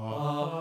ah,